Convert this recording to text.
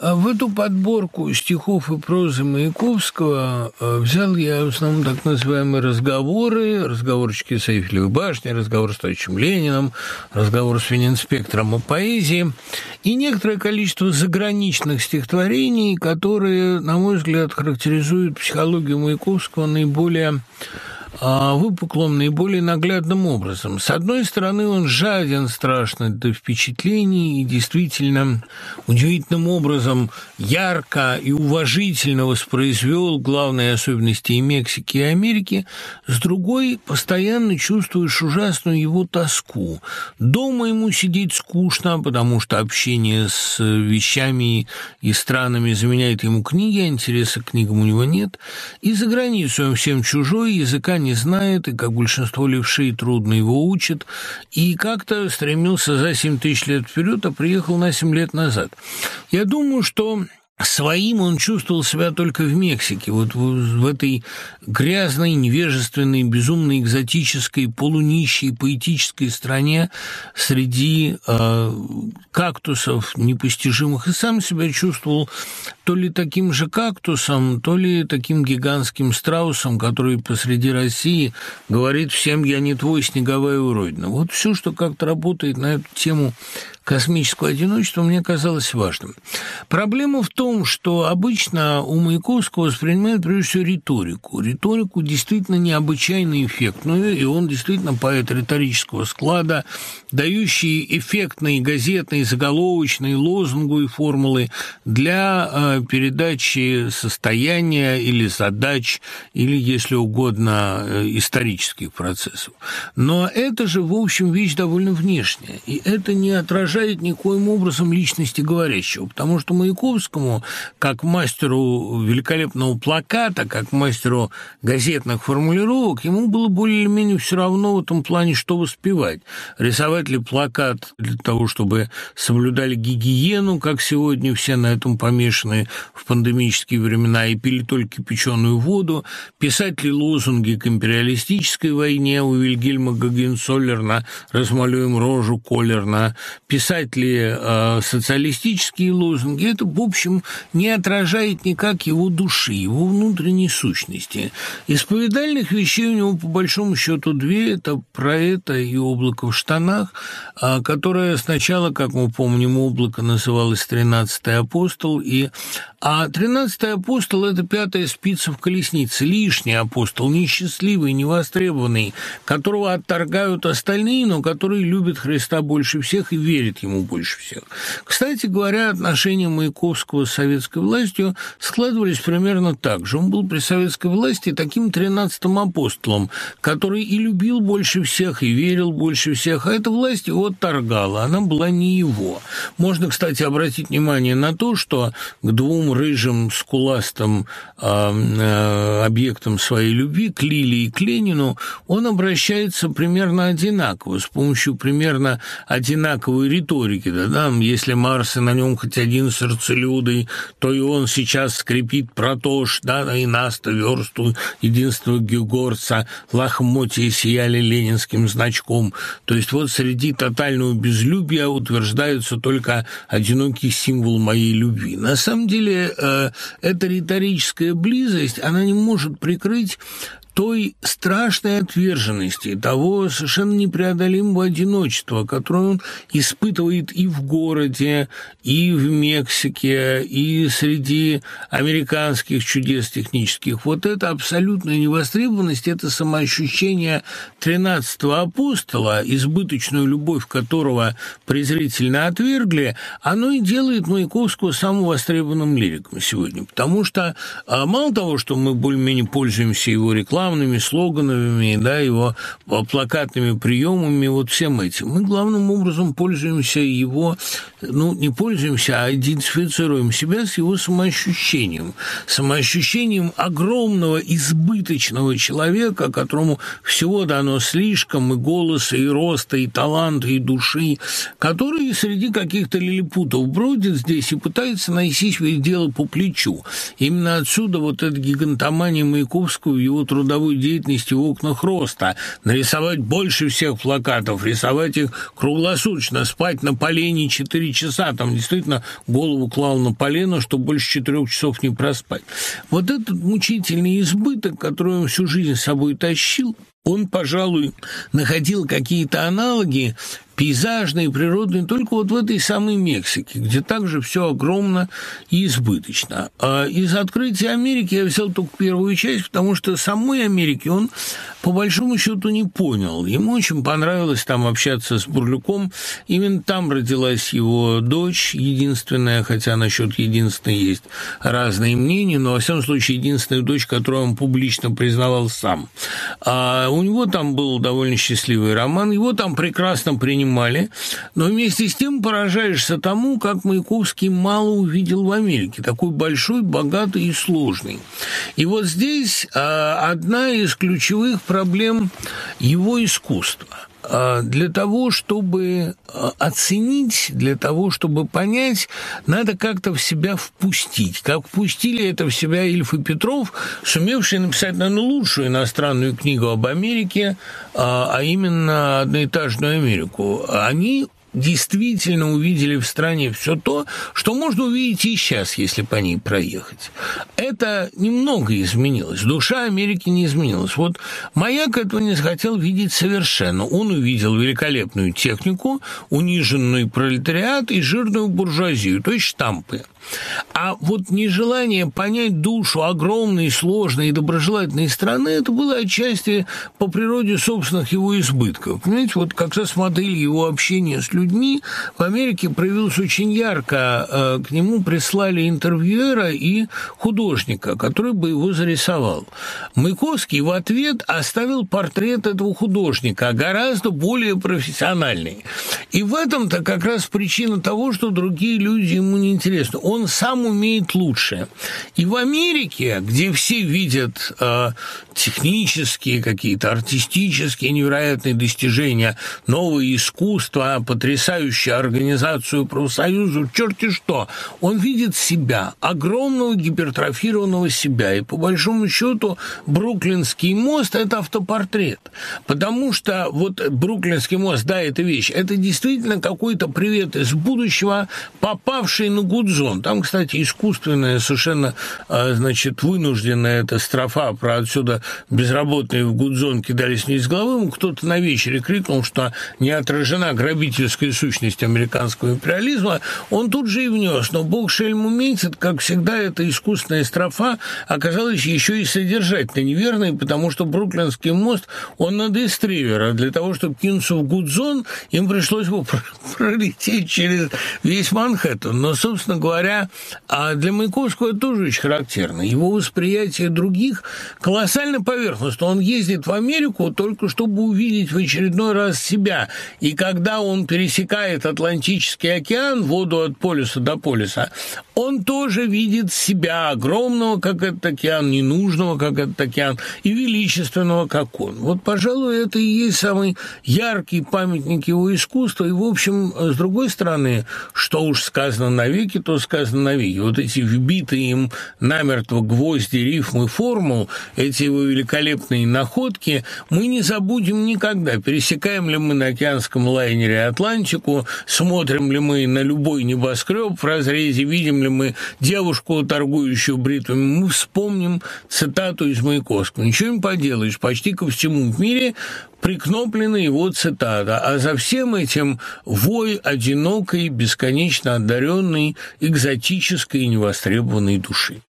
А в эту подборку стихов и прозы Маяковского э, взял я в основном так называемые разговоры, разговорчики с Эйфелевой башней, разговор с товарищем Лениным, разговор с фининспектором о поэзии и некоторое количество заграничных стихотворений, которые, на мой взгляд, характеризуют психологию Маяковского наиболее а, выпуклым, наиболее наглядным образом. С одной стороны, он жаден страшно до впечатлений и действительно удивительным образом ярко и уважительно воспроизвел главные особенности и Мексики, и Америки. С другой, постоянно чувствуешь ужасную его тоску. Дома ему сидеть скучно, потому что общение с вещами и странами заменяет ему книги, а интереса к книгам у него нет. И за границу он всем чужой, языка не знает, и, как большинство левшей, трудно его учат, и как-то стремился за 7 тысяч лет вперед, а приехал на 7 лет назад. Я думаю, что Своим он чувствовал себя только в Мексике, вот в этой грязной, невежественной, безумно экзотической, полунищей, поэтической стране среди э, кактусов непостижимых, и сам себя чувствовал то ли таким же кактусом, то ли таким гигантским страусом, который посреди России говорит всем «я не твой снеговая уродина». Вот все, что как-то работает на эту тему космического одиночества мне казалось важным. Проблема в том, что обычно у Маяковского воспринимают прежде всего риторику. Риторику действительно необычайно эффектную, и он действительно поэт риторического склада, дающий эффектные газетные, заголовочные, лозунговые формулы для э, передачи состояния или задач, или, если угодно, э, исторических процессов. Но это же, в общем, вещь довольно внешняя, и это не отражает отражает никоим образом личности говорящего, потому что Маяковскому, как мастеру великолепного плаката, как мастеру газетных формулировок, ему было более или менее все равно в этом плане, что воспевать. Рисовать ли плакат для того, чтобы соблюдали гигиену, как сегодня все на этом помешаны в пандемические времена, и пили только кипяченую воду, писать ли лозунги к империалистической войне у Вильгельма Гагенцоллерна «Размалюем рожу Коллерна», писать писать ли э, социалистические лозунги, это, в общем, не отражает никак его души, его внутренней сущности. Исповедальных вещей у него, по большому счету, две. Это про это и «Облако в штанах», э, которое сначала, как мы помним, «Облако» называлось «Тринадцатый апостол», и а тринадцатый апостол – это пятая спица в колеснице, лишний апостол, несчастливый, невостребованный, которого отторгают остальные, но который любит Христа больше всех и верит ему больше всех. Кстати говоря, отношения Маяковского с советской властью складывались примерно так же. Он был при советской власти таким тринадцатым апостолом, который и любил больше всех, и верил больше всех, а эта власть его отторгала, она была не его. Можно, кстати, обратить внимание на то, что к двум рыжим, скуластым э, э, объектом своей любви, к Лилии и к Ленину, он обращается примерно одинаково, с помощью примерно одинаковой риторики. Да, да, если Марс и на нем хоть один сердцелюдый, то и он сейчас скрипит протош, да, и нас-то версту единства Гюгорца, лохмотья сияли ленинским значком. То есть вот среди тотального безлюбия утверждается только одинокий символ моей любви. На самом деле э, эта риторическая близость, она не может прикрыть той страшной отверженности, того совершенно непреодолимого одиночества, которое он испытывает и в городе, и в Мексике, и среди американских чудес технических. Вот эта абсолютная невостребованность, это самоощущение тринадцатого апостола, избыточную любовь которого презрительно отвергли, оно и делает Маяковского самым востребованным лириком сегодня. Потому что а, мало того, что мы более-менее пользуемся его рекламой, рекламными слоганами, да, его плакатными приемами, вот всем этим. Мы главным образом пользуемся его, ну, не пользуемся, а идентифицируем себя с его самоощущением. Самоощущением огромного, избыточного человека, которому всего дано слишком, и голоса, и роста, и таланта, и души, который среди каких-то лилипутов бродит здесь и пытается найти себе дело по плечу. Именно отсюда вот эта гигантомания Маяковского в его трудах трудовой деятельности в окнах роста, нарисовать больше всех плакатов, рисовать их круглосуточно, спать на полене 4 часа, там действительно голову клал на полено, чтобы больше четырех часов не проспать. Вот этот мучительный избыток, который он всю жизнь с собой тащил, он, пожалуй, находил какие-то аналоги пейзажные, природные, только вот в этой самой Мексике, где также все огромно и избыточно. А из открытия Америки я взял только первую часть, потому что самой Америки он по большому счету не понял. Ему очень понравилось там общаться с Бурлюком. Именно там родилась его дочь, единственная, хотя насчет единственной есть разные мнения, но, во всяком случае, единственная дочь, которую он публично признавал сам. А у него там был довольно счастливый роман, его там прекрасно принимали, но вместе с тем поражаешься тому, как Маяковский мало увидел в Америке, такой большой, богатый и сложный. И вот здесь а, одна из ключевых проблем его искусства – для того, чтобы а, оценить, для того, чтобы понять, надо как-то в себя впустить. Как впустили это в себя Ильф и Петров, сумевшие написать, наверное, лучшую иностранную книгу об Америке, а, а именно «Одноэтажную Америку». Они действительно увидели в стране все то, что можно увидеть и сейчас, если по ней проехать. Это немного изменилось. Душа Америки не изменилась. Вот Маяк этого не захотел видеть совершенно. Он увидел великолепную технику, униженный пролетариат и жирную буржуазию, то есть штампы. А вот нежелание понять душу огромной, сложной и доброжелательной страны, это было отчасти по природе собственных его избытков. Понимаете, вот как раз модель его общения с людьми в Америке проявилась очень ярко. Э, к нему прислали интервьюера и художника, который бы его зарисовал. Маяковский в ответ оставил портрет этого художника, гораздо более профессиональный. И в этом-то как раз причина того, что другие люди ему не интересны. Он сам умеет лучше. И в Америке, где все видят э, технические какие-то, артистические невероятные достижения, новое искусство, потрясающую организацию профсоюзов, черти что, он видит себя, огромного гипертрофированного себя. И по большому счету Бруклинский мост – это автопортрет. Потому что вот Бруклинский мост, да, это вещь, это действительно какой-то привет из будущего, попавший на Гудзон. Там, кстати, искусственная, совершенно, а, значит, вынужденная эта строфа про отсюда безработные в Гудзон кидались вниз с головы. Кто-то на вечере крикнул, что не отражена грабительская сущность американского империализма. Он тут же и внес. Но бог шельму метит, как всегда, эта искусственная строфа оказалась еще и содержательно неверной, потому что Бруклинский мост, он над Истривера. Для того, чтобы кинуться в Гудзон, им пришлось бы пролететь через весь Манхэттен. Но, собственно говоря, а для Маяковского это тоже очень характерно. Его восприятие других колоссально поверхностно. Он ездит в Америку только чтобы увидеть в очередной раз себя. И когда он пересекает Атлантический океан, воду от полюса до полюса, он тоже видит себя огромного, как этот океан, ненужного, как этот океан, и величественного, как он. Вот, пожалуй, это и есть самый яркий памятник его искусства. И, в общем, с другой стороны, что уж сказано навеки, то сказано навеки. Вот эти вбитые им намертво гвозди, рифмы, формул, эти его великолепные находки, мы не забудем никогда. Пересекаем ли мы на океанском лайнере Атлантику, смотрим ли мы на любой небоскреб в разрезе, видим ли ли мы девушку, торгующую бритвами, мы вспомним цитату из Маяковского. Ничего не поделаешь, почти ко всему в мире прикноплена его цитата, а за всем этим вой одинокой, бесконечно одаренной, экзотической и невостребованной души.